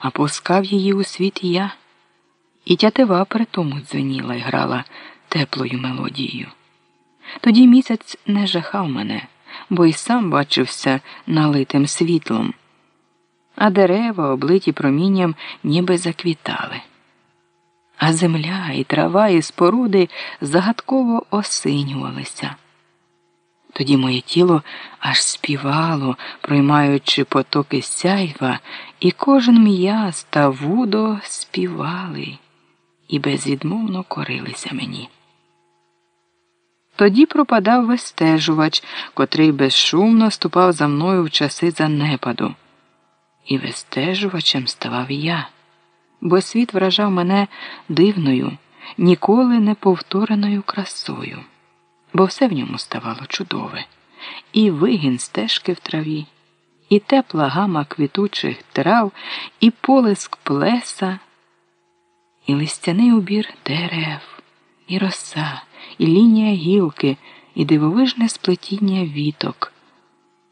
а пускав її у світ я, і тятива при тому дзвеніла і грала теплою мелодією. Тоді місяць не жахав мене, бо й сам бачився налитим світлом, а дерева, облиті промінням, ніби заквітали. А земля і трава, і споруди загадково осинювалися. Тоді моє тіло аж співало, проймаючи потоки сяйва, і кожен м'яз та вудо співали і безвідмовно корилися мені. Тоді пропадав вистежувач, котрий безшумно ступав за мною в часи занепаду. І вистежувачем ставав я, бо світ вражав мене дивною, ніколи не повтореною красою бо все в ньому ставало чудове, і вигін стежки в траві, і тепла гама квітучих трав, і полиск плеса, і листяний убір дерев, і роса, і лінія гілки, і дивовижне сплетіння віток,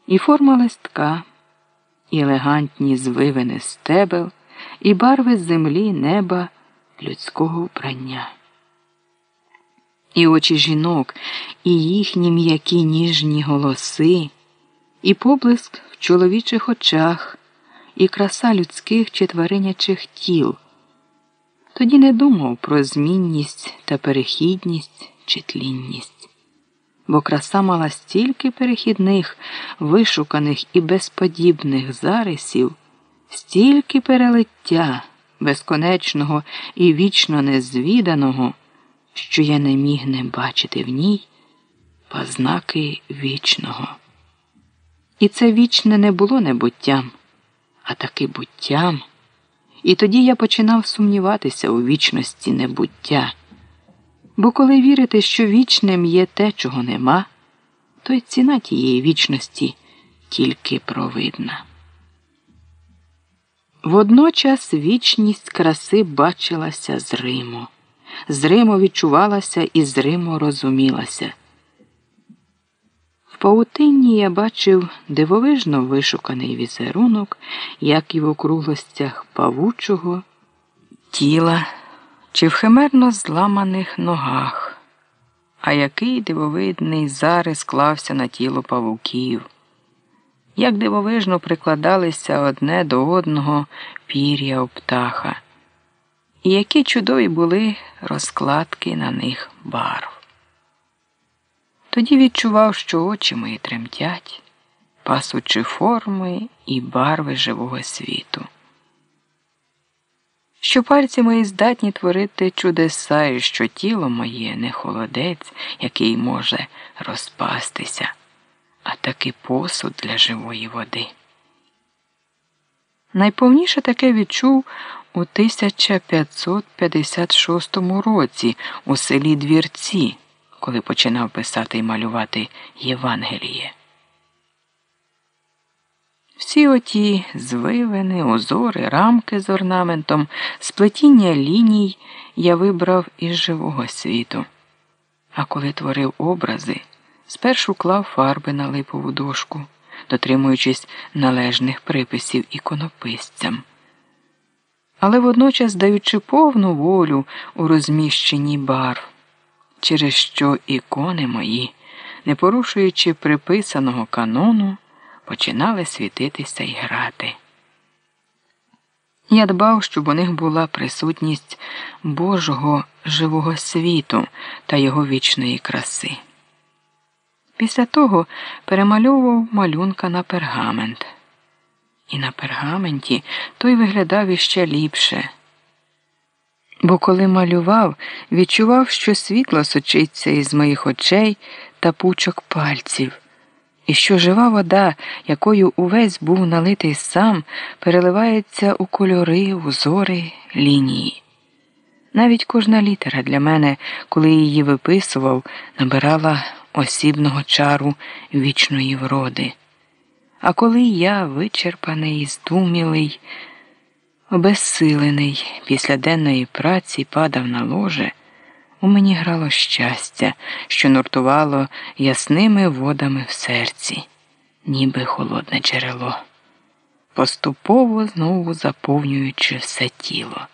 і форма листка, і елегантні звивини стебел, і барви землі, неба, людського вбрання і очі жінок, і їхні м'які ніжні голоси, і поблиск в чоловічих очах, і краса людських чи тваринячих тіл. Тоді не думав про змінність та перехідність чи тлінність, бо краса мала стільки перехідних, вишуканих і безподібних зарисів, стільки перелиття безконечного і вічно незвіданого що я не міг не бачити в ній познаки вічного. І це вічне не було небуттям, а таки буттям. І тоді я починав сумніватися у вічності небуття. Бо коли вірити, що вічним є те, чого нема, то й ціна тієї вічності тільки провидна. Водночас вічність краси бачилася зримо зримо відчувалася і зримо розумілася. В паутинні я бачив дивовижно вишуканий візерунок, як і в округлостях павучого тіла чи в химерно зламаних ногах, а який дивовидний зарис клався на тіло павуків, як дивовижно прикладалися одне до одного пір'я у птаха. І які чудові були розкладки на них барв. Тоді відчував, що очі мої тремтять, пасучи форми і барви живого світу. Що пальці мої здатні творити чудеса, і що тіло моє не холодець, який може розпастися, а таки посуд для живої води. Найповніше таке відчув у 1556 році у селі Двірці, коли починав писати і малювати Євангеліє. Всі оті звивини, узори, рамки з орнаментом, сплетіння ліній я вибрав із живого світу. А коли творив образи, спершу клав фарби на липову дошку, дотримуючись належних приписів іконописцям але водночас даючи повну волю у розміщенні барв, через що ікони мої, не порушуючи приписаного канону, починали світитися і грати. Я дбав, щоб у них була присутність Божого живого світу та його вічної краси. Після того перемальовував малюнка на пергамент і на пергаменті той виглядав іще ліпше. Бо коли малював, відчував, що світло сочиться із моїх очей та пучок пальців, і що жива вода, якою увесь був налитий сам, переливається у кольори, узори, лінії. Навіть кожна літера для мене, коли її виписував, набирала осібного чару вічної вроди. А коли я, вичерпаний, здумілий, обезсилений, після денної праці падав на ложе, у мені грало щастя, що нуртувало ясними водами в серці, ніби холодне джерело. поступово знову заповнюючи все тіло.